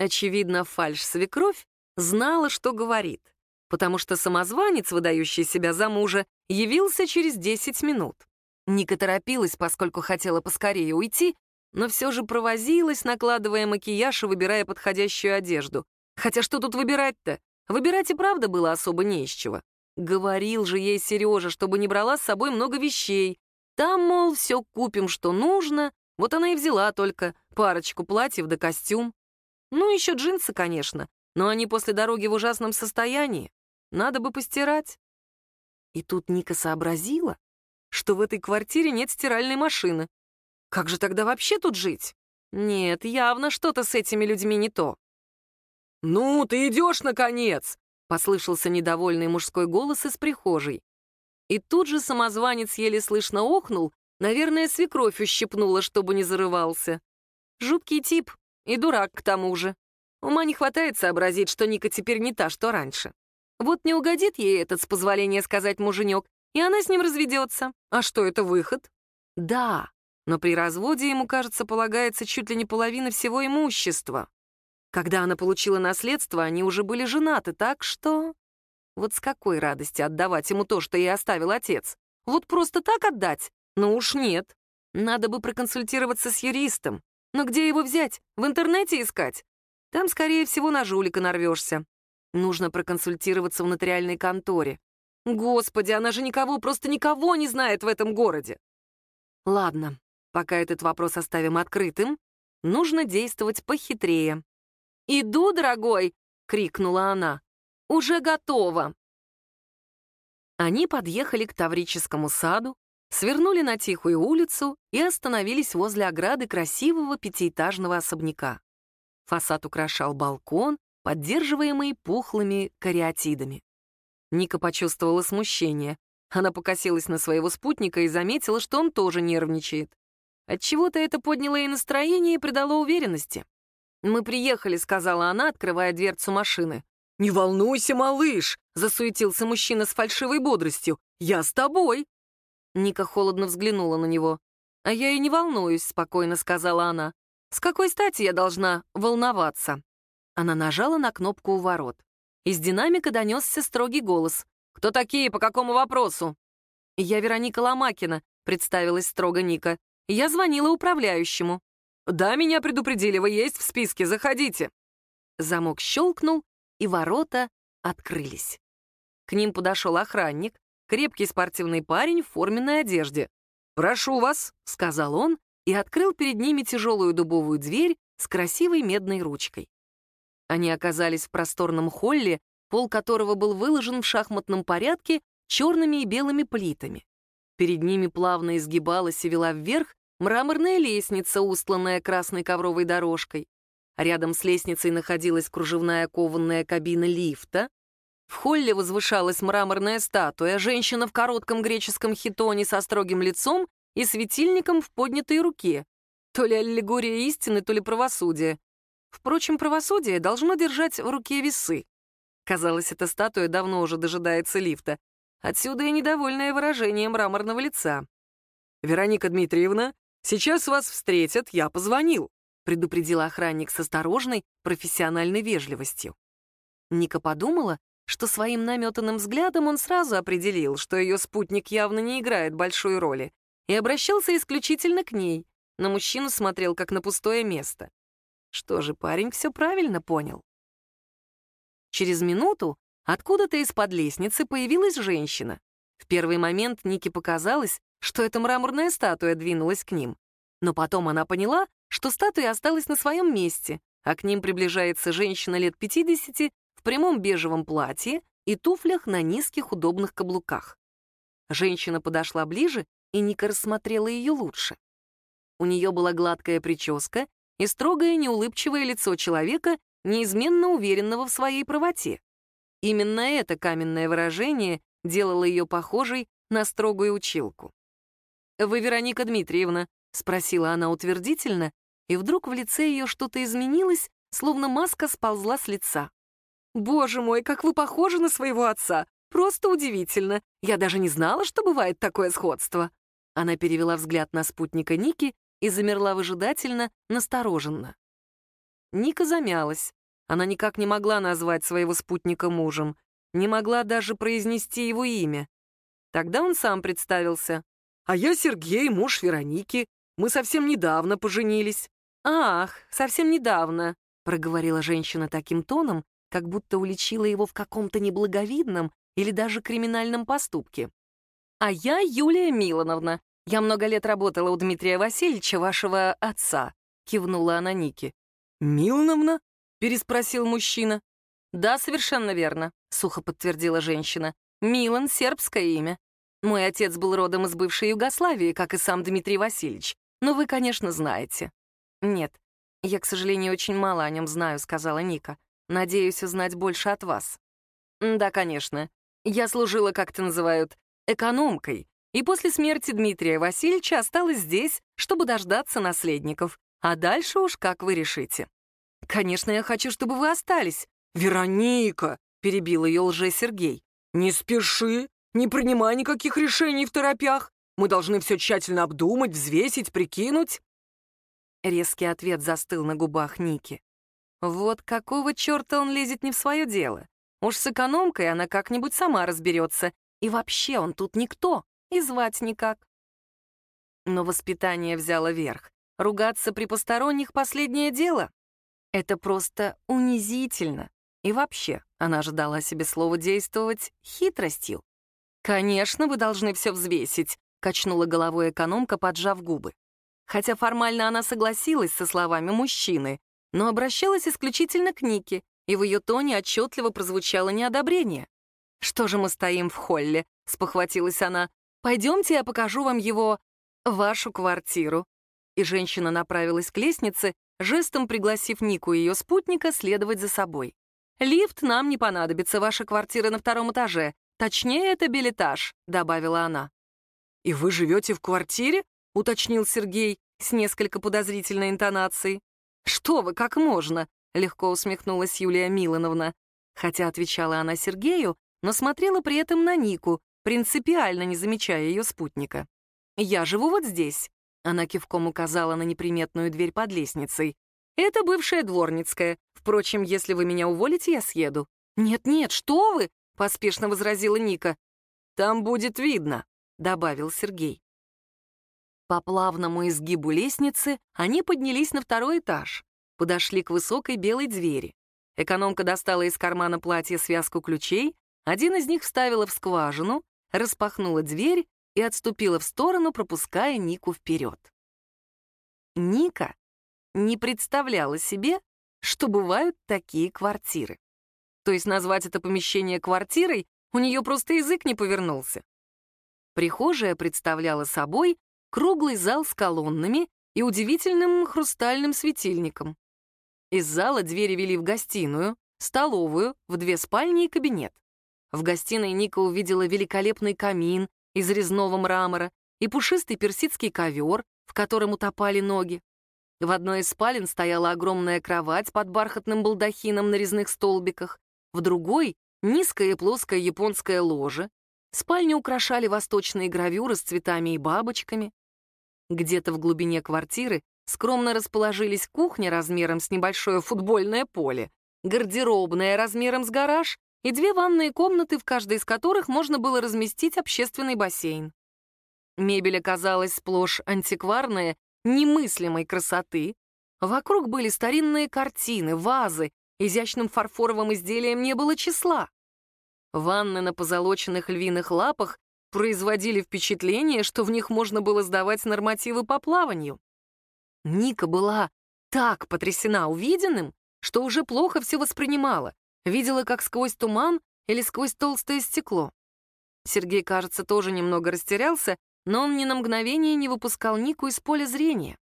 Очевидно, фальшь-свекровь знала, что говорит, потому что самозванец, выдающий себя за мужа, явился через 10 минут. Ника торопилась, поскольку хотела поскорее уйти, но все же провозилась, накладывая макияж и выбирая подходящую одежду. Хотя что тут выбирать-то? Выбирать и правда было особо не из чего. Говорил же ей Сережа, чтобы не брала с собой много вещей. Там, мол, все купим, что нужно. Вот она и взяла только парочку платьев да костюм. Ну, еще джинсы, конечно, но они после дороги в ужасном состоянии. Надо бы постирать. И тут Ника сообразила, что в этой квартире нет стиральной машины. Как же тогда вообще тут жить? Нет, явно что-то с этими людьми не то. «Ну, ты идешь, наконец!» — послышался недовольный мужской голос из прихожей. И тут же самозванец еле слышно охнул, наверное, свекровь ущипнула, чтобы не зарывался. Жуткий тип и дурак к тому же. Ума не хватает сообразить, что Ника теперь не та, что раньше. Вот не угодит ей этот, с позволения сказать, муженек, и она с ним разведется. А что это выход? Да, но при разводе ему, кажется, полагается чуть ли не половина всего имущества. Когда она получила наследство, они уже были женаты, так что... Вот с какой радости отдавать ему то, что ей оставил отец? Вот просто так отдать? Ну уж нет. Надо бы проконсультироваться с юристом. Но где его взять? В интернете искать? Там, скорее всего, на жулика нарвешься. Нужно проконсультироваться в нотариальной конторе. Господи, она же никого, просто никого не знает в этом городе. Ладно, пока этот вопрос оставим открытым, нужно действовать похитрее. «Иду, дорогой!» — крикнула она. «Уже готово!» Они подъехали к Таврическому саду, свернули на тихую улицу и остановились возле ограды красивого пятиэтажного особняка. Фасад украшал балкон, поддерживаемый пухлыми кариатидами. Ника почувствовала смущение. Она покосилась на своего спутника и заметила, что он тоже нервничает. Отчего-то это подняло ей настроение и придало уверенности. «Мы приехали», — сказала она, открывая дверцу машины. «Не волнуйся, малыш!» — засуетился мужчина с фальшивой бодростью. «Я с тобой!» Ника холодно взглянула на него. «А я и не волнуюсь», — спокойно сказала она. «С какой стати я должна волноваться?» Она нажала на кнопку у ворот. Из динамика донесся строгий голос. «Кто такие? По какому вопросу?» «Я Вероника Ломакина», — представилась строго Ника. «Я звонила управляющему». «Да, меня предупредили, вы есть в списке, заходите». Замок щелкнул, и ворота открылись. К ним подошел охранник, крепкий спортивный парень в форменной одежде. «Прошу вас», — сказал он, и открыл перед ними тяжелую дубовую дверь с красивой медной ручкой. Они оказались в просторном холле, пол которого был выложен в шахматном порядке черными и белыми плитами. Перед ними плавно изгибалась и вела вверх мраморная лестница, устланная красной ковровой дорожкой. Рядом с лестницей находилась кружевная кованная кабина лифта. В холле возвышалась мраморная статуя, женщина в коротком греческом хитоне со строгим лицом и светильником в поднятой руке. То ли аллегория истины, то ли правосудие. Впрочем, правосудие должно держать в руке весы. Казалось, эта статуя давно уже дожидается лифта. Отсюда и недовольное выражение мраморного лица. «Вероника Дмитриевна, сейчас вас встретят, я позвонил», предупредил охранник с осторожной, профессиональной вежливостью. Ника подумала, что своим наметанным взглядом он сразу определил, что ее спутник явно не играет большой роли, и обращался исключительно к ней. На мужчину смотрел, как на пустое место. Что же, парень все правильно понял. Через минуту откуда-то из-под лестницы появилась женщина. В первый момент Нике показалось, что эта мраморная статуя двинулась к ним. Но потом она поняла, что статуя осталась на своем месте, а к ним приближается женщина лет 50 в прямом бежевом платье и туфлях на низких удобных каблуках. Женщина подошла ближе, и Ника рассмотрела ее лучше. У нее была гладкая прическа и строгое неулыбчивое лицо человека, неизменно уверенного в своей правоте. Именно это каменное выражение делало ее похожей на строгую училку. «Вы Вероника Дмитриевна?» — спросила она утвердительно, и вдруг в лице ее что-то изменилось, словно маска сползла с лица. «Боже мой, как вы похожи на своего отца! Просто удивительно! Я даже не знала, что бывает такое сходство!» Она перевела взгляд на спутника Ники и замерла выжидательно, настороженно. Ника замялась. Она никак не могла назвать своего спутника мужем, не могла даже произнести его имя. Тогда он сам представился. «А я Сергей, муж Вероники. Мы совсем недавно поженились». «Ах, совсем недавно», — проговорила женщина таким тоном, как будто уличила его в каком-то неблаговидном или даже криминальном поступке. «А я Юлия Милановна. Я много лет работала у Дмитрия Васильевича, вашего отца», — кивнула она Нике. «Милановна?» — переспросил мужчина. «Да, совершенно верно», — сухо подтвердила женщина. «Милан — сербское имя. Мой отец был родом из бывшей Югославии, как и сам Дмитрий Васильевич. Но вы, конечно, знаете». «Нет, я, к сожалению, очень мало о нем знаю», — сказала Ника. «Надеюсь узнать больше от вас». «Да, конечно. Я служила, как это называют, экономкой, и после смерти Дмитрия Васильевича осталась здесь, чтобы дождаться наследников. А дальше уж как вы решите. Конечно, я хочу, чтобы вы остались. Вероника, перебил ее лже-Сергей. Не спеши, не принимай никаких решений в торопях. Мы должны все тщательно обдумать, взвесить, прикинуть. Резкий ответ застыл на губах Ники. Вот какого черта он лезет не в свое дело? Уж с экономкой она как-нибудь сама разберется. И вообще он тут никто, и звать никак. Но воспитание взяло верх. Ругаться при посторонних — последнее дело. Это просто унизительно. И вообще, она ожидала себе слова действовать хитростью. «Конечно, вы должны все взвесить», — качнула головой экономка, поджав губы. Хотя формально она согласилась со словами мужчины, но обращалась исключительно к Нике, и в ее тоне отчетливо прозвучало неодобрение. «Что же мы стоим в холле?» — спохватилась она. «Пойдемте, я покажу вам его... вашу квартиру» и женщина направилась к лестнице, жестом пригласив Нику и ее спутника следовать за собой. «Лифт нам не понадобится, ваша квартира на втором этаже. Точнее, это билетаж», — добавила она. «И вы живете в квартире?» — уточнил Сергей с несколько подозрительной интонацией. «Что вы, как можно?» — легко усмехнулась Юлия Милановна. Хотя отвечала она Сергею, но смотрела при этом на Нику, принципиально не замечая ее спутника. «Я живу вот здесь. Она кивком указала на неприметную дверь под лестницей. «Это бывшая дворницкая. Впрочем, если вы меня уволите, я съеду». «Нет-нет, что вы!» — поспешно возразила Ника. «Там будет видно», — добавил Сергей. По плавному изгибу лестницы они поднялись на второй этаж, подошли к высокой белой двери. Экономка достала из кармана платья связку ключей, один из них вставила в скважину, распахнула дверь и отступила в сторону, пропуская Нику вперед. Ника не представляла себе, что бывают такие квартиры. То есть назвать это помещение квартирой у нее просто язык не повернулся. Прихожая представляла собой круглый зал с колоннами и удивительным хрустальным светильником. Из зала двери вели в гостиную, столовую, в две спальни и кабинет. В гостиной Ника увидела великолепный камин из резного мрамора и пушистый персидский ковер, в котором утопали ноги. В одной из спален стояла огромная кровать под бархатным балдахином на резных столбиках, в другой — низкое и плоское японское ложе. Спальню украшали восточные гравюры с цветами и бабочками. Где-то в глубине квартиры скромно расположились кухня размером с небольшое футбольное поле, гардеробная размером с гараж и две ванные комнаты, в каждой из которых можно было разместить общественный бассейн. Мебель оказалась сплошь антикварная, немыслимой красоты. Вокруг были старинные картины, вазы, изящным фарфоровым изделиям не было числа. Ванны на позолоченных львиных лапах производили впечатление, что в них можно было сдавать нормативы по плаванию. Ника была так потрясена увиденным, что уже плохо все воспринимала, Видела, как сквозь туман или сквозь толстое стекло. Сергей, кажется, тоже немного растерялся, но он ни на мгновение не выпускал Нику из поля зрения.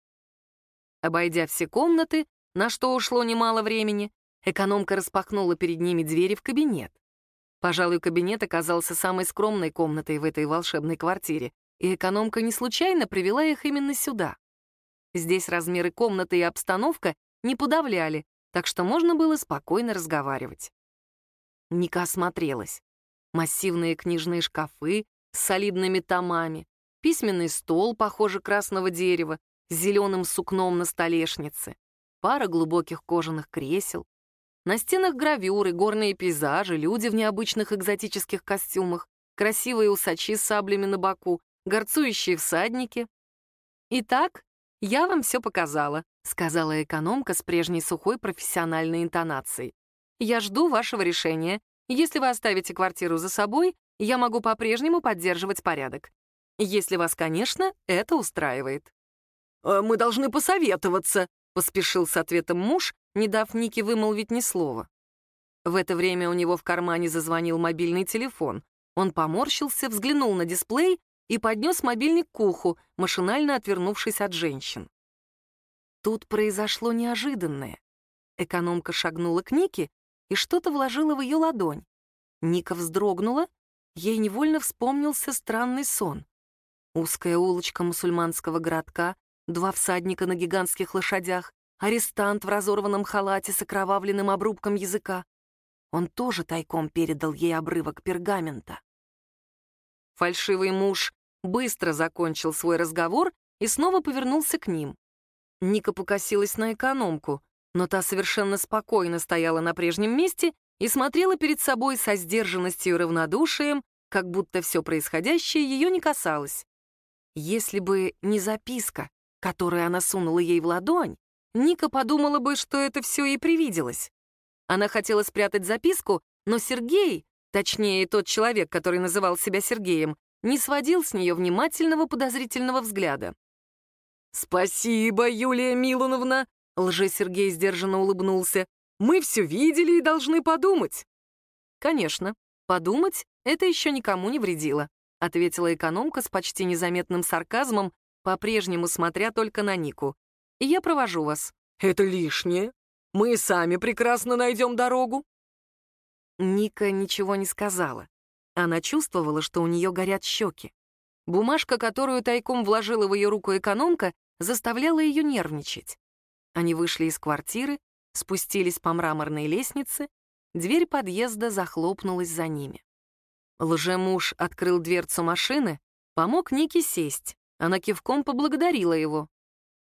Обойдя все комнаты, на что ушло немало времени, экономка распахнула перед ними двери в кабинет. Пожалуй, кабинет оказался самой скромной комнатой в этой волшебной квартире, и экономка не случайно привела их именно сюда. Здесь размеры комнаты и обстановка не подавляли, так что можно было спокойно разговаривать. Ника осмотрелась. Массивные книжные шкафы с солидными томами, письменный стол, похоже, красного дерева, с зеленым сукном на столешнице. пара глубоких кожаных кресел. На стенах гравюры, горные пейзажи, люди в необычных экзотических костюмах, красивые усачи с саблями на боку, горцующие всадники. «Итак, я вам все показала», — сказала экономка с прежней сухой профессиональной интонацией. «Я жду вашего решения. Если вы оставите квартиру за собой, я могу по-прежнему поддерживать порядок. Если вас, конечно, это устраивает». «Э, «Мы должны посоветоваться», — поспешил с ответом муж, не дав Нике вымолвить ни слова. В это время у него в кармане зазвонил мобильный телефон. Он поморщился, взглянул на дисплей и поднес мобильник к уху, машинально отвернувшись от женщин. Тут произошло неожиданное. Экономка шагнула к Нике и что-то вложила в ее ладонь. Ника вздрогнула, ей невольно вспомнился странный сон. Узкая улочка мусульманского городка, два всадника на гигантских лошадях, арестант в разорванном халате с окровавленным обрубком языка. Он тоже тайком передал ей обрывок пергамента. Фальшивый муж быстро закончил свой разговор и снова повернулся к ним. Ника покосилась на экономку, но та совершенно спокойно стояла на прежнем месте и смотрела перед собой со сдержанностью и равнодушием, как будто все происходящее ее не касалось. Если бы не записка, которую она сунула ей в ладонь, Ника подумала бы, что это все ей привиделось. Она хотела спрятать записку, но Сергей, точнее, тот человек, который называл себя Сергеем, не сводил с нее внимательного подозрительного взгляда. «Спасибо, Юлия Милоновна!» — лже-Сергей сдержанно улыбнулся. «Мы все видели и должны подумать». «Конечно, подумать — это еще никому не вредило», — ответила экономка с почти незаметным сарказмом, по-прежнему смотря только на Нику и я провожу вас». «Это лишнее. Мы сами прекрасно найдем дорогу». Ника ничего не сказала. Она чувствовала, что у нее горят щеки. Бумажка, которую тайком вложила в ее руку экономка, заставляла ее нервничать. Они вышли из квартиры, спустились по мраморной лестнице, дверь подъезда захлопнулась за ними. Лжемуж открыл дверцу машины, помог Нике сесть. Она кивком поблагодарила его.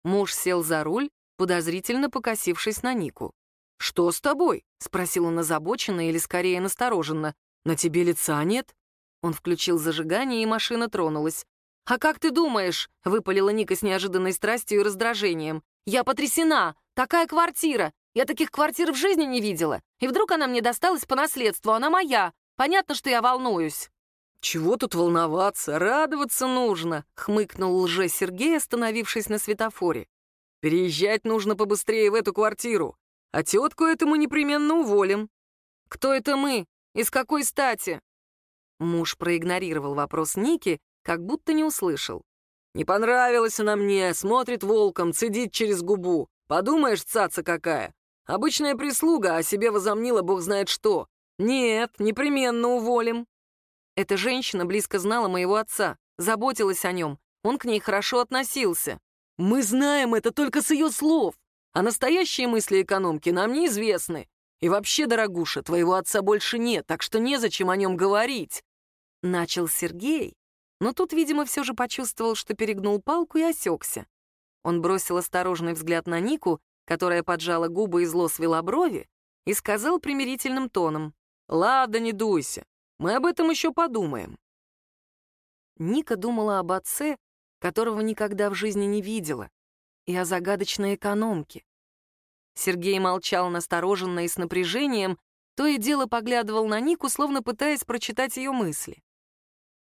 Муж сел за руль, подозрительно покосившись на Нику. «Что с тобой?» — спросил он озабоченно или скорее настороженно. «На тебе лица нет?» Он включил зажигание, и машина тронулась. «А как ты думаешь?» — выпалила Ника с неожиданной страстью и раздражением. «Я потрясена! Такая квартира! Я таких квартир в жизни не видела! И вдруг она мне досталась по наследству, она моя! Понятно, что я волнуюсь!» «Чего тут волноваться? Радоваться нужно!» — хмыкнул лже-Сергей, остановившись на светофоре. «Переезжать нужно побыстрее в эту квартиру, а тетку эту мы непременно уволим». «Кто это мы? И с какой стати?» Муж проигнорировал вопрос Ники, как будто не услышал. «Не понравилась она мне, смотрит волком, цедит через губу. Подумаешь, цаца какая. Обычная прислуга, а себе возомнила бог знает что. Нет, непременно уволим». Эта женщина близко знала моего отца, заботилась о нем, он к ней хорошо относился. Мы знаем это только с ее слов, а настоящие мысли экономки нам неизвестны. И вообще, дорогуша, твоего отца больше нет, так что незачем о нем говорить. Начал Сергей, но тут, видимо, все же почувствовал, что перегнул палку и осекся. Он бросил осторожный взгляд на Нику, которая поджала губы и зло свела брови, и сказал примирительным тоном. «Ладно, не дуйся. Мы об этом еще подумаем». Ника думала об отце, которого никогда в жизни не видела, и о загадочной экономке. Сергей молчал настороженно и с напряжением, то и дело поглядывал на Нику, словно пытаясь прочитать ее мысли.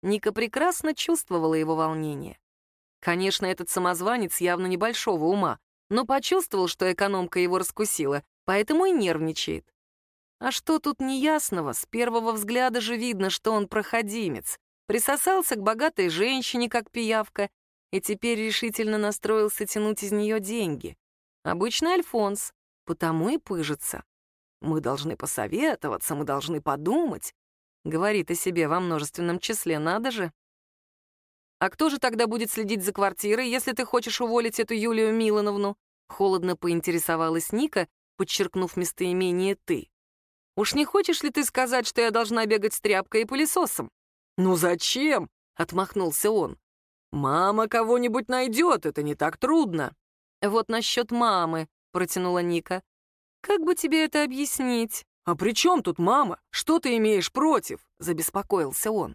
Ника прекрасно чувствовала его волнение. Конечно, этот самозванец явно небольшого ума, но почувствовал, что экономка его раскусила, поэтому и нервничает. А что тут неясного? С первого взгляда же видно, что он проходимец. Присосался к богатой женщине, как пиявка, и теперь решительно настроился тянуть из нее деньги. Обычный Альфонс, потому и пыжится. «Мы должны посоветоваться, мы должны подумать», — говорит о себе во множественном числе, надо же. «А кто же тогда будет следить за квартирой, если ты хочешь уволить эту Юлию Милановну?» Холодно поинтересовалась Ника, подчеркнув местоимение «ты». Уж не хочешь ли ты сказать, что я должна бегать с тряпкой и пылесосом?» «Ну зачем?» — отмахнулся он. «Мама кого-нибудь найдет, это не так трудно». «Вот насчет мамы», — протянула Ника. «Как бы тебе это объяснить?» «А при чем тут мама? Что ты имеешь против?» — забеспокоился он.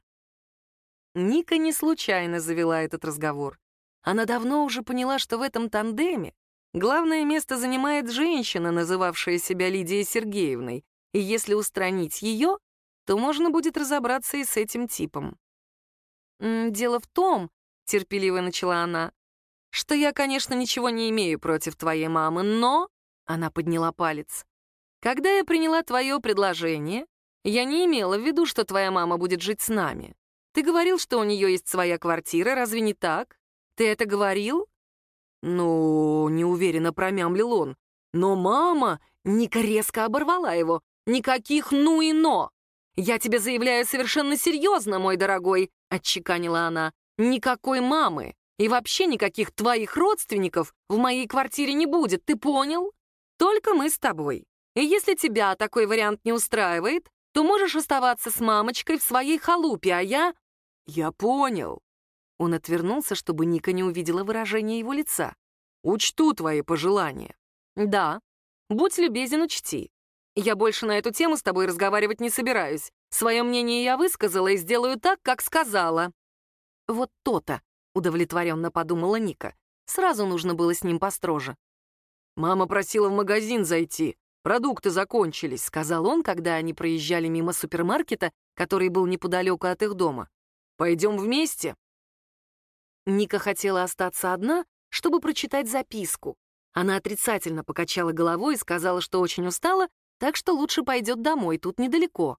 Ника не случайно завела этот разговор. Она давно уже поняла, что в этом тандеме главное место занимает женщина, называвшая себя Лидией Сергеевной, и если устранить ее, то можно будет разобраться и с этим типом. «Дело в том», — терпеливо начала она, «что я, конечно, ничего не имею против твоей мамы, но...» — она подняла палец. «Когда я приняла твое предложение, я не имела в виду, что твоя мама будет жить с нами. Ты говорил, что у нее есть своя квартира, разве не так? Ты это говорил?» «Ну, неуверенно промямлил он. Но мама...» Ника резко оборвала его. «Никаких «ну» и «но». «Я тебе заявляю совершенно серьезно, мой дорогой», — отчеканила она. «Никакой мамы и вообще никаких твоих родственников в моей квартире не будет, ты понял? Только мы с тобой. И если тебя такой вариант не устраивает, то можешь оставаться с мамочкой в своей халупе, а я...» «Я понял». Он отвернулся, чтобы Ника не увидела выражение его лица. «Учту твои пожелания». «Да. Будь любезен, учти. Я больше на эту тему с тобой разговаривать не собираюсь. Свое мнение я высказала и сделаю так, как сказала». «Вот то-то», — удовлетворенно подумала Ника. Сразу нужно было с ним построже. «Мама просила в магазин зайти. Продукты закончились», — сказал он, когда они проезжали мимо супермаркета, который был неподалеку от их дома. «Пойдем вместе?» Ника хотела остаться одна, чтобы прочитать записку. Она отрицательно покачала головой и сказала, что очень устала так что лучше пойдет домой, тут недалеко.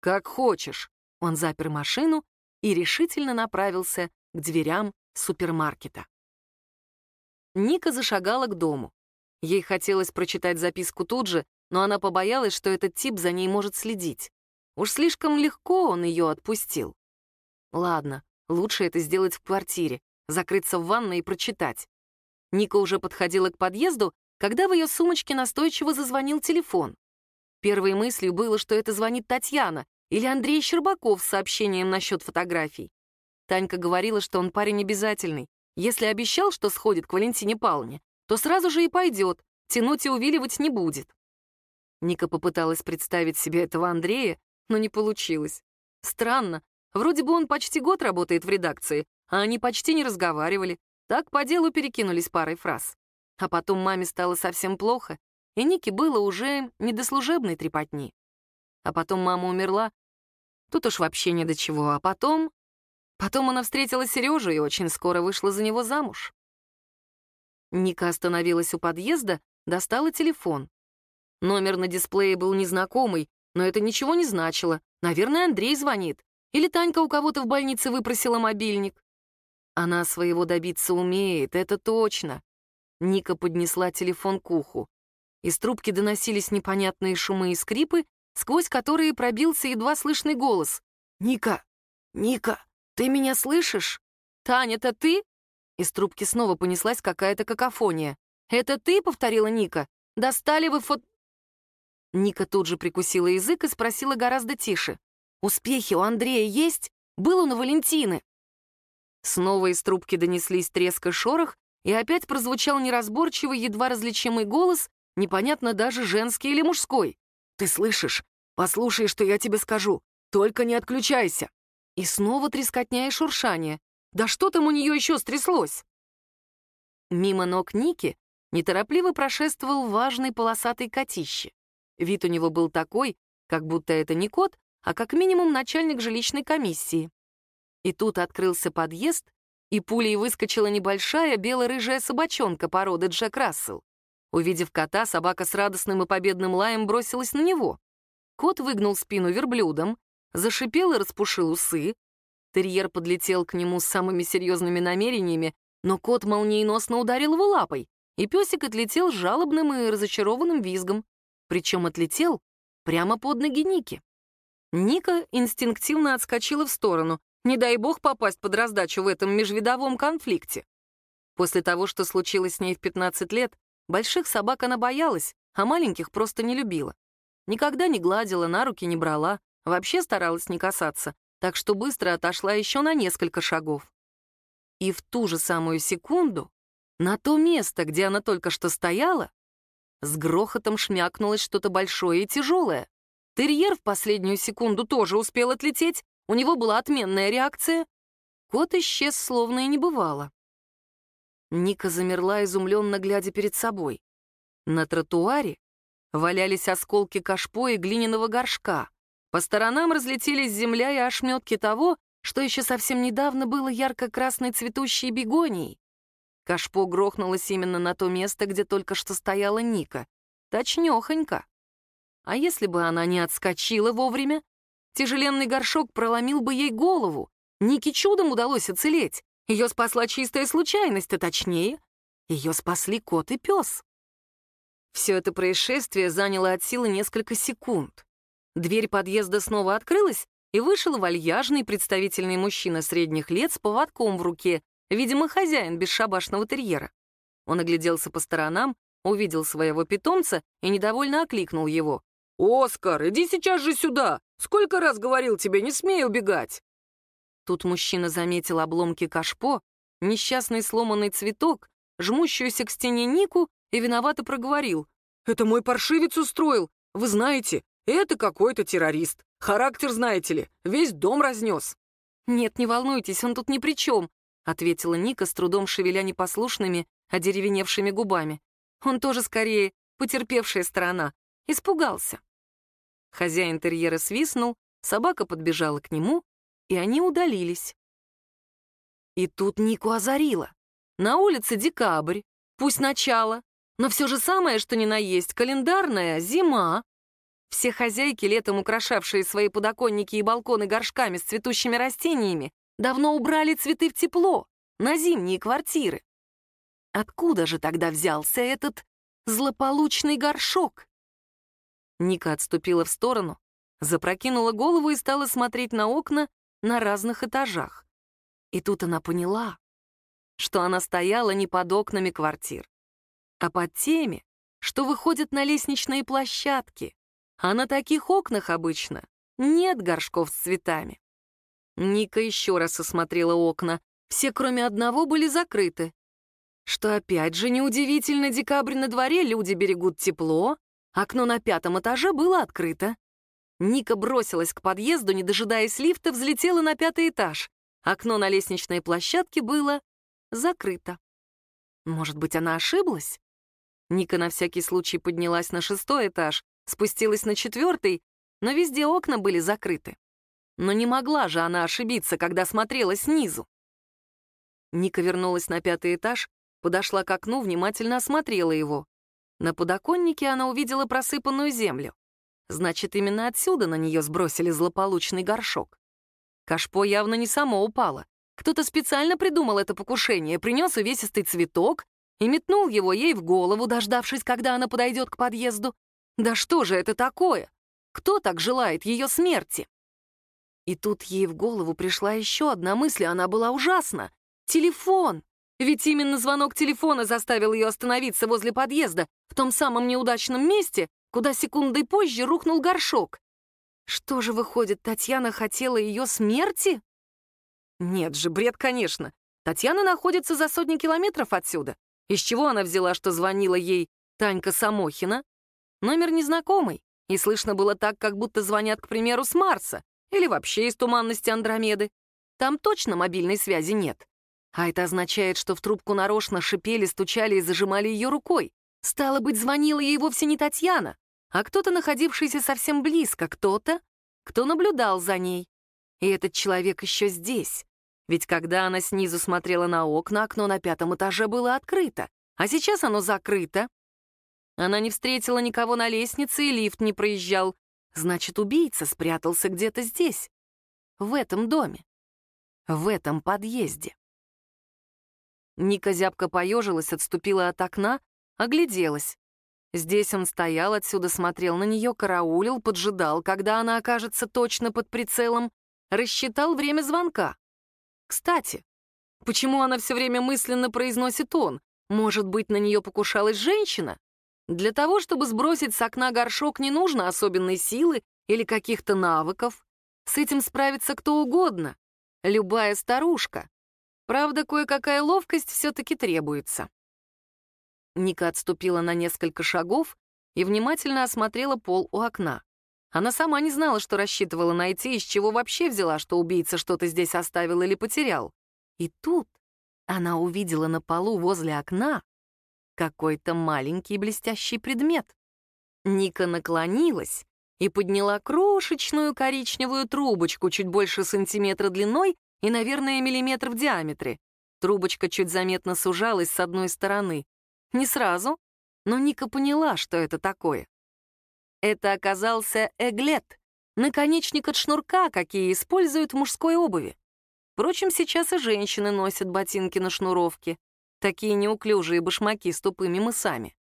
«Как хочешь». Он запер машину и решительно направился к дверям супермаркета. Ника зашагала к дому. Ей хотелось прочитать записку тут же, но она побоялась, что этот тип за ней может следить. Уж слишком легко он ее отпустил. Ладно, лучше это сделать в квартире, закрыться в ванной и прочитать. Ника уже подходила к подъезду, когда в ее сумочке настойчиво зазвонил телефон. Первой мыслью было, что это звонит Татьяна или Андрей Щербаков с сообщением насчет фотографий. Танька говорила, что он парень обязательный. Если обещал, что сходит к Валентине Павловне, то сразу же и пойдет, тянуть и увиливать не будет. Ника попыталась представить себе этого Андрея, но не получилось. Странно, вроде бы он почти год работает в редакции, а они почти не разговаривали, так по делу перекинулись парой фраз. А потом маме стало совсем плохо, и Нике было уже не до служебной трепотни. А потом мама умерла. Тут уж вообще не до чего. А потом... Потом она встретила Сережу и очень скоро вышла за него замуж. Ника остановилась у подъезда, достала телефон. Номер на дисплее был незнакомый, но это ничего не значило. Наверное, Андрей звонит. Или Танька у кого-то в больнице выпросила мобильник. Она своего добиться умеет, это точно. Ника поднесла телефон к уху. Из трубки доносились непонятные шумы и скрипы, сквозь которые пробился едва слышный голос. «Ника! Ника! Ты меня слышишь? Таня, это ты?» Из трубки снова понеслась какая-то какофония. «Это ты?» — повторила Ника. «Достали вы фот...» Ника тут же прикусила язык и спросила гораздо тише. «Успехи у Андрея есть? Был он у Валентины?» Снова из трубки донеслись треск и шорох, и опять прозвучал неразборчивый, едва различимый голос, непонятно даже женский или мужской. «Ты слышишь? Послушай, что я тебе скажу. Только не отключайся!» И снова трескотня и шуршание. «Да что там у нее еще стряслось?» Мимо ног Ники неторопливо прошествовал важный полосатый котище. Вид у него был такой, как будто это не кот, а как минимум начальник жилищной комиссии. И тут открылся подъезд, и пулей выскочила небольшая бело-рыжая собачонка породы Джек Рассел. Увидев кота, собака с радостным и победным лаем бросилась на него. Кот выгнул спину верблюдом, зашипел и распушил усы. Терьер подлетел к нему с самыми серьезными намерениями, но кот молниеносно ударил его лапой, и песик отлетел жалобным и разочарованным визгом. Причем отлетел прямо под ноги Ники. Ника инстинктивно отскочила в сторону, не дай бог попасть под раздачу в этом межвидовом конфликте. После того, что случилось с ней в 15 лет, больших собак она боялась, а маленьких просто не любила. Никогда не гладила, на руки не брала, вообще старалась не касаться, так что быстро отошла еще на несколько шагов. И в ту же самую секунду на то место, где она только что стояла, с грохотом шмякнулось что-то большое и тяжелое. Терьер в последнюю секунду тоже успел отлететь, у него была отменная реакция. Кот исчез, словно и не бывало. Ника замерла, изумленно глядя перед собой. На тротуаре валялись осколки кашпо и глиняного горшка. По сторонам разлетелись земля и ошметки того, что еще совсем недавно было ярко-красной цветущей бегонией. Кашпо грохнулось именно на то место, где только что стояла Ника. Точнёхонько. А если бы она не отскочила вовремя, тяжеленный горшок проломил бы ей голову. Нике чудом удалось оцелеть. Ее спасла чистая случайность, а точнее, ее спасли кот и пес. Все это происшествие заняло от силы несколько секунд. Дверь подъезда снова открылась, и вышел вальяжный представительный мужчина средних лет с поводком в руке, видимо, хозяин бесшабашного терьера. Он огляделся по сторонам, увидел своего питомца и недовольно окликнул его. «Оскар, иди сейчас же сюда! Сколько раз говорил тебе, не смей убегать!» Тут мужчина заметил обломки кашпо, несчастный сломанный цветок, жмущуюся к стене Нику и виновато проговорил. «Это мой паршивец устроил. Вы знаете, это какой-то террорист. Характер, знаете ли, весь дом разнес». «Нет, не волнуйтесь, он тут ни при чем», — ответила Ника, с трудом шевеля непослушными, одеревеневшими губами. «Он тоже скорее потерпевшая сторона. Испугался». Хозяин терьера свистнул, собака подбежала к нему, и они удалились. И тут Нику озарило. На улице декабрь, пусть начало, но все же самое, что ни на есть, календарная зима. Все хозяйки, летом украшавшие свои подоконники и балконы горшками с цветущими растениями, давно убрали цветы в тепло, на зимние квартиры. Откуда же тогда взялся этот злополучный горшок? Ника отступила в сторону, запрокинула голову и стала смотреть на окна на разных этажах. И тут она поняла, что она стояла не под окнами квартир, а под теми, что выходят на лестничные площадки, а на таких окнах обычно нет горшков с цветами. Ника еще раз осмотрела окна. Все, кроме одного, были закрыты. Что опять же неудивительно, декабрь на дворе, люди берегут тепло, окно на пятом этаже было открыто. Ника бросилась к подъезду, не дожидаясь лифта, взлетела на пятый этаж. Окно на лестничной площадке было закрыто. Может быть, она ошиблась? Ника на всякий случай поднялась на шестой этаж, спустилась на четвертый, но везде окна были закрыты. Но не могла же она ошибиться, когда смотрела снизу. Ника вернулась на пятый этаж, подошла к окну, внимательно осмотрела его. На подоконнике она увидела просыпанную землю. Значит, именно отсюда на нее сбросили злополучный горшок. Кашпо явно не само упало. Кто-то специально придумал это покушение, принес увесистый цветок и метнул его ей в голову, дождавшись, когда она подойдет к подъезду. Да что же это такое? Кто так желает ее смерти? И тут ей в голову пришла еще одна мысль, она была ужасна. Телефон! Ведь именно звонок телефона заставил ее остановиться возле подъезда, в том самом неудачном месте, куда секундой позже рухнул горшок. Что же, выходит, Татьяна хотела ее смерти? Нет же, бред, конечно. Татьяна находится за сотни километров отсюда. Из чего она взяла, что звонила ей Танька Самохина? Номер незнакомый, и слышно было так, как будто звонят, к примеру, с Марса или вообще из туманности Андромеды. Там точно мобильной связи нет. А это означает, что в трубку нарочно шипели, стучали и зажимали ее рукой. Стало быть, звонила ей вовсе не Татьяна, а кто-то, находившийся совсем близко, кто-то, кто наблюдал за ней. И этот человек еще здесь. Ведь когда она снизу смотрела на окна, окно на пятом этаже было открыто, а сейчас оно закрыто, она не встретила никого на лестнице, и лифт не проезжал. Значит, убийца спрятался где-то здесь, в этом доме, в этом подъезде. Ника зябко поежилась, отступила от окна, огляделась. Здесь он стоял, отсюда смотрел на нее, караулил, поджидал, когда она окажется точно под прицелом, рассчитал время звонка. Кстати, почему она все время мысленно произносит он? Может быть, на нее покушалась женщина? Для того, чтобы сбросить с окна горшок, не нужно особенной силы или каких-то навыков. С этим справится кто угодно. Любая старушка. Правда, кое-какая ловкость все-таки требуется. Ника отступила на несколько шагов и внимательно осмотрела пол у окна. Она сама не знала, что рассчитывала найти, из чего вообще взяла, что убийца что-то здесь оставил или потерял. И тут она увидела на полу возле окна какой-то маленький блестящий предмет. Ника наклонилась и подняла крошечную коричневую трубочку чуть больше сантиметра длиной и, наверное, миллиметр в диаметре. Трубочка чуть заметно сужалась с одной стороны. Не сразу, но Ника поняла, что это такое. Это оказался эглет, наконечник от шнурка, какие используют в мужской обуви. Впрочем, сейчас и женщины носят ботинки на шнуровке. Такие неуклюжие башмаки с тупыми мысами.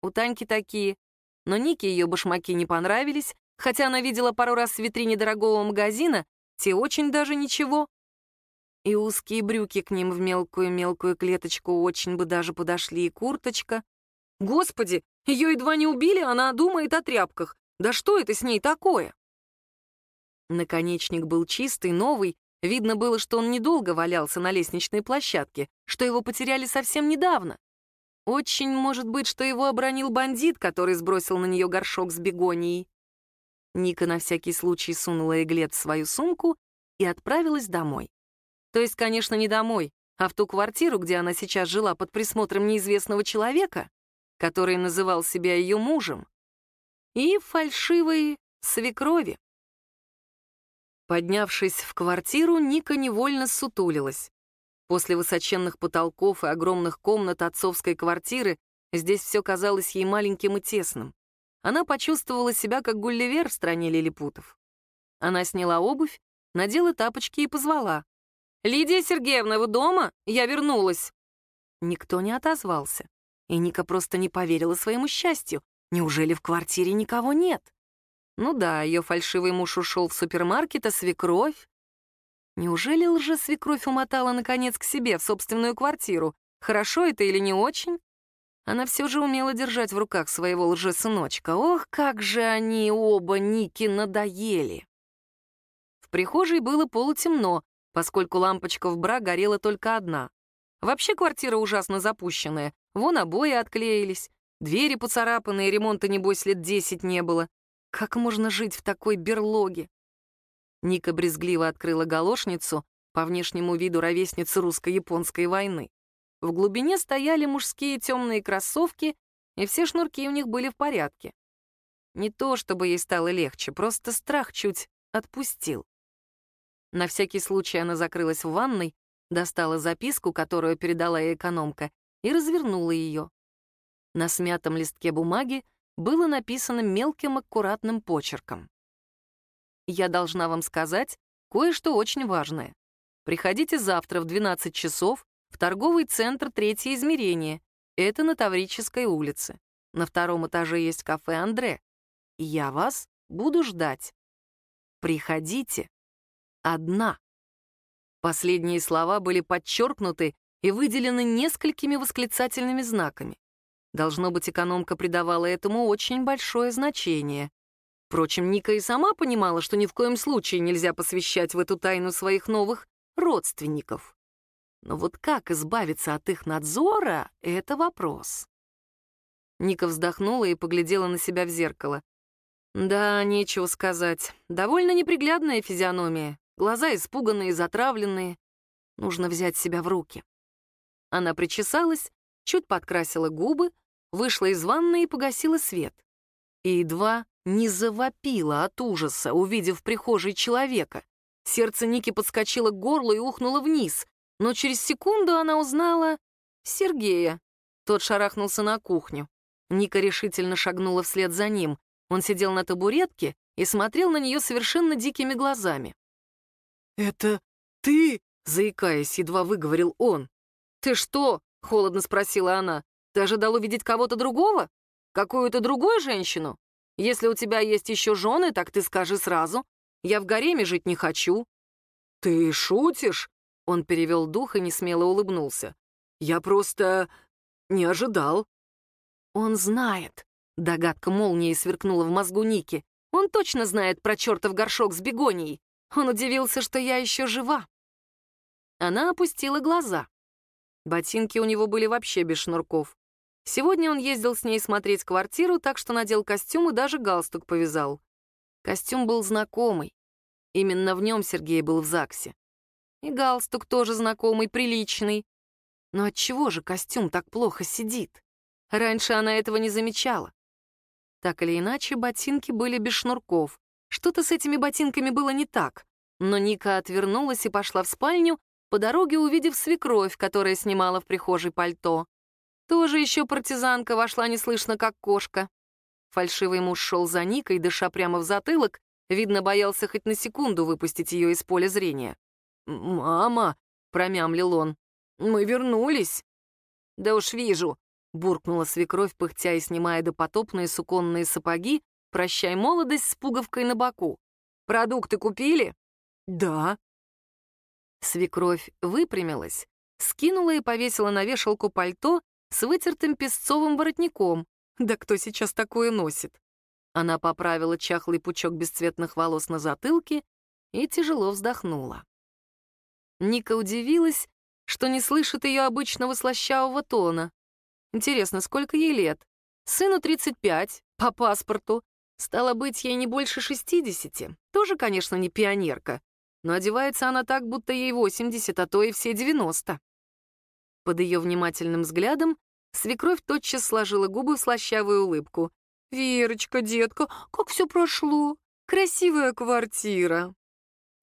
У Таньки такие, но Нике ее башмаки не понравились, хотя она видела пару раз в витрине дорогого магазина, те очень даже ничего. И узкие брюки к ним в мелкую-мелкую клеточку очень бы даже подошли, и курточка. Господи, ее едва не убили, она думает о тряпках. Да что это с ней такое? Наконечник был чистый, новый. Видно было, что он недолго валялся на лестничной площадке, что его потеряли совсем недавно. Очень может быть, что его обронил бандит, который сбросил на нее горшок с бегонией. Ника на всякий случай сунула иглет в свою сумку и отправилась домой. То есть, конечно, не домой, а в ту квартиру, где она сейчас жила под присмотром неизвестного человека, который называл себя ее мужем, и фальшивой свекрови. Поднявшись в квартиру, Ника невольно сутулилась. После высоченных потолков и огромных комнат отцовской квартиры здесь все казалось ей маленьким и тесным. Она почувствовала себя как гулливер в стране лилипутов. Она сняла обувь, надела тапочки и позвала. «Лидия Сергеевна, вы дома? Я вернулась!» Никто не отозвался. И Ника просто не поверила своему счастью. Неужели в квартире никого нет? Ну да, ее фальшивый муж ушел в супермаркет, а свекровь? Неужели лже-свекровь умотала, наконец, к себе, в собственную квартиру? Хорошо это или не очень? Она все же умела держать в руках своего лже-сыночка. Ох, как же они оба, Ники, надоели! В прихожей было полутемно, поскольку лампочка в бра горела только одна. Вообще квартира ужасно запущенная. Вон обои отклеились, двери поцарапанные, ремонта, небось, лет десять не было. Как можно жить в такой берлоге? Ника брезгливо открыла галошницу, по внешнему виду ровесницы русско-японской войны. В глубине стояли мужские темные кроссовки, и все шнурки у них были в порядке. Не то, чтобы ей стало легче, просто страх чуть отпустил. На всякий случай она закрылась в ванной, достала записку, которую передала ей экономка, и развернула ее. На смятом листке бумаги было написано мелким аккуратным почерком. «Я должна вам сказать кое-что очень важное. Приходите завтра в 12 часов в торговый центр «Третье измерение». Это на Таврической улице. На втором этаже есть кафе «Андре». Я вас буду ждать. Приходите. Одна. Последние слова были подчеркнуты и выделены несколькими восклицательными знаками. Должно быть, экономка придавала этому очень большое значение. Впрочем, Ника и сама понимала, что ни в коем случае нельзя посвящать в эту тайну своих новых родственников. Но вот как избавиться от их надзора — это вопрос. Ника вздохнула и поглядела на себя в зеркало. Да, нечего сказать. Довольно неприглядная физиономия. Глаза испуганные, затравленные. Нужно взять себя в руки. Она причесалась, чуть подкрасила губы, вышла из ванной и погасила свет. И едва не завопила от ужаса, увидев прихожей человека. Сердце Ники подскочило к горлу и ухнуло вниз, но через секунду она узнала Сергея. Тот шарахнулся на кухню. Ника решительно шагнула вслед за ним. Он сидел на табуретке и смотрел на нее совершенно дикими глазами. «Это ты?» — заикаясь, едва выговорил он. «Ты что?» — холодно спросила она. «Ты ожидал увидеть кого-то другого? Какую-то другую женщину? Если у тебя есть еще жены, так ты скажи сразу. Я в гареме жить не хочу». «Ты шутишь?» — он перевел дух и несмело улыбнулся. «Я просто не ожидал». «Он знает», — догадка молнией сверкнула в мозгу Ники. «Он точно знает про чертов горшок с бегонией. Он удивился, что я еще жива». Она опустила глаза. Ботинки у него были вообще без шнурков. Сегодня он ездил с ней смотреть квартиру, так что надел костюм и даже галстук повязал. Костюм был знакомый. Именно в нем Сергей был в ЗАГСе. И галстук тоже знакомый, приличный. Но отчего же костюм так плохо сидит? Раньше она этого не замечала. Так или иначе, ботинки были без шнурков. Что-то с этими ботинками было не так. Но Ника отвернулась и пошла в спальню, по дороге увидев свекровь, которая снимала в прихожей пальто. Тоже еще партизанка вошла неслышно, как кошка. Фальшивый муж шел за Никой, дыша прямо в затылок, видно, боялся хоть на секунду выпустить ее из поля зрения. «Мама!» — промямлил он. «Мы вернулись!» «Да уж вижу!» — буркнула свекровь, пыхтя и снимая допотопные суконные сапоги, «Прощай молодость» с пуговкой на боку. «Продукты купили?» «Да». Свекровь выпрямилась, скинула и повесила на вешалку пальто с вытертым песцовым воротником. Да кто сейчас такое носит? Она поправила чахлый пучок бесцветных волос на затылке и тяжело вздохнула. Ника удивилась, что не слышит ее обычного слащавого тона. Интересно, сколько ей лет? Сыну 35, по паспорту. Стало быть, ей не больше 60. Тоже, конечно, не пионерка. Но одевается она так, будто ей 80, а то и все 90. Под ее внимательным взглядом свекровь тотчас сложила губы в слащавую улыбку. «Верочка, детка, как все прошло? Красивая квартира!»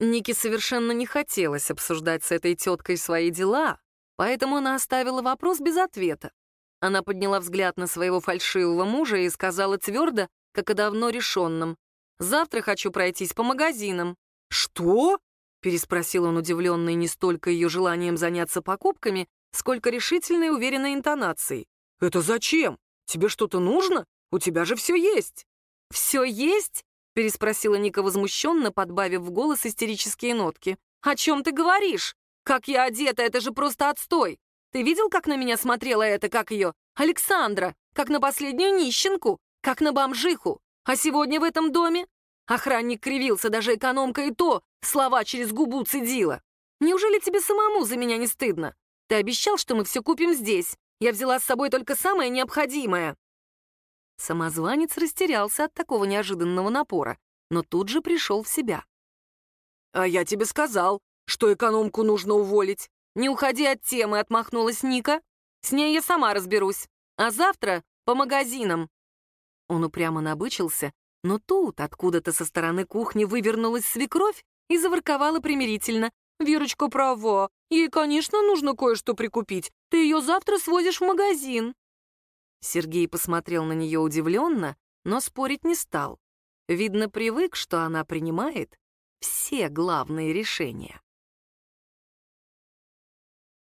Нике совершенно не хотелось обсуждать с этой теткой свои дела, поэтому она оставила вопрос без ответа. Она подняла взгляд на своего фальшивого мужа и сказала твердо, как о давно решенном. «Завтра хочу пройтись по магазинам». «Что?» — переспросил он, удивленный не столько ее желанием заняться покупками, сколько решительной и уверенной интонацией. «Это зачем? Тебе что-то нужно? У тебя же все есть!» «Все есть?» — переспросила Ника возмущенно, подбавив в голос истерические нотки. «О чем ты говоришь? Как я одета, это же просто отстой! Ты видел, как на меня смотрела эта, как ее, Александра? Как на последнюю нищенку? Как на бомжиху? А сегодня в этом доме? Охранник кривился, даже экономка и то слова через губу цедила. Неужели тебе самому за меня не стыдно? Ты обещал, что мы все купим здесь. Я взяла с собой только самое необходимое». Самозванец растерялся от такого неожиданного напора, но тут же пришел в себя. «А я тебе сказал, что экономку нужно уволить. Не уходи от темы», — отмахнулась Ника. «С ней я сама разберусь. А завтра по магазинам». Он упрямо набычился, но тут откуда-то со стороны кухни вывернулась свекровь и заворковала примирительно. «Верочка права. Ей, конечно, нужно кое-что прикупить. Ты ее завтра свозишь в магазин». Сергей посмотрел на нее удивленно, но спорить не стал. Видно, привык, что она принимает все главные решения.